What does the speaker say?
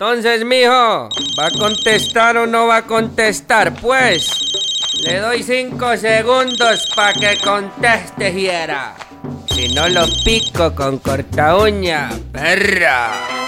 Entonces, mijo, ¿va a contestar o no va a contestar? Pues, le doy cinco segundos para que conteste, Giera. Si no lo pico con corta uña, perra.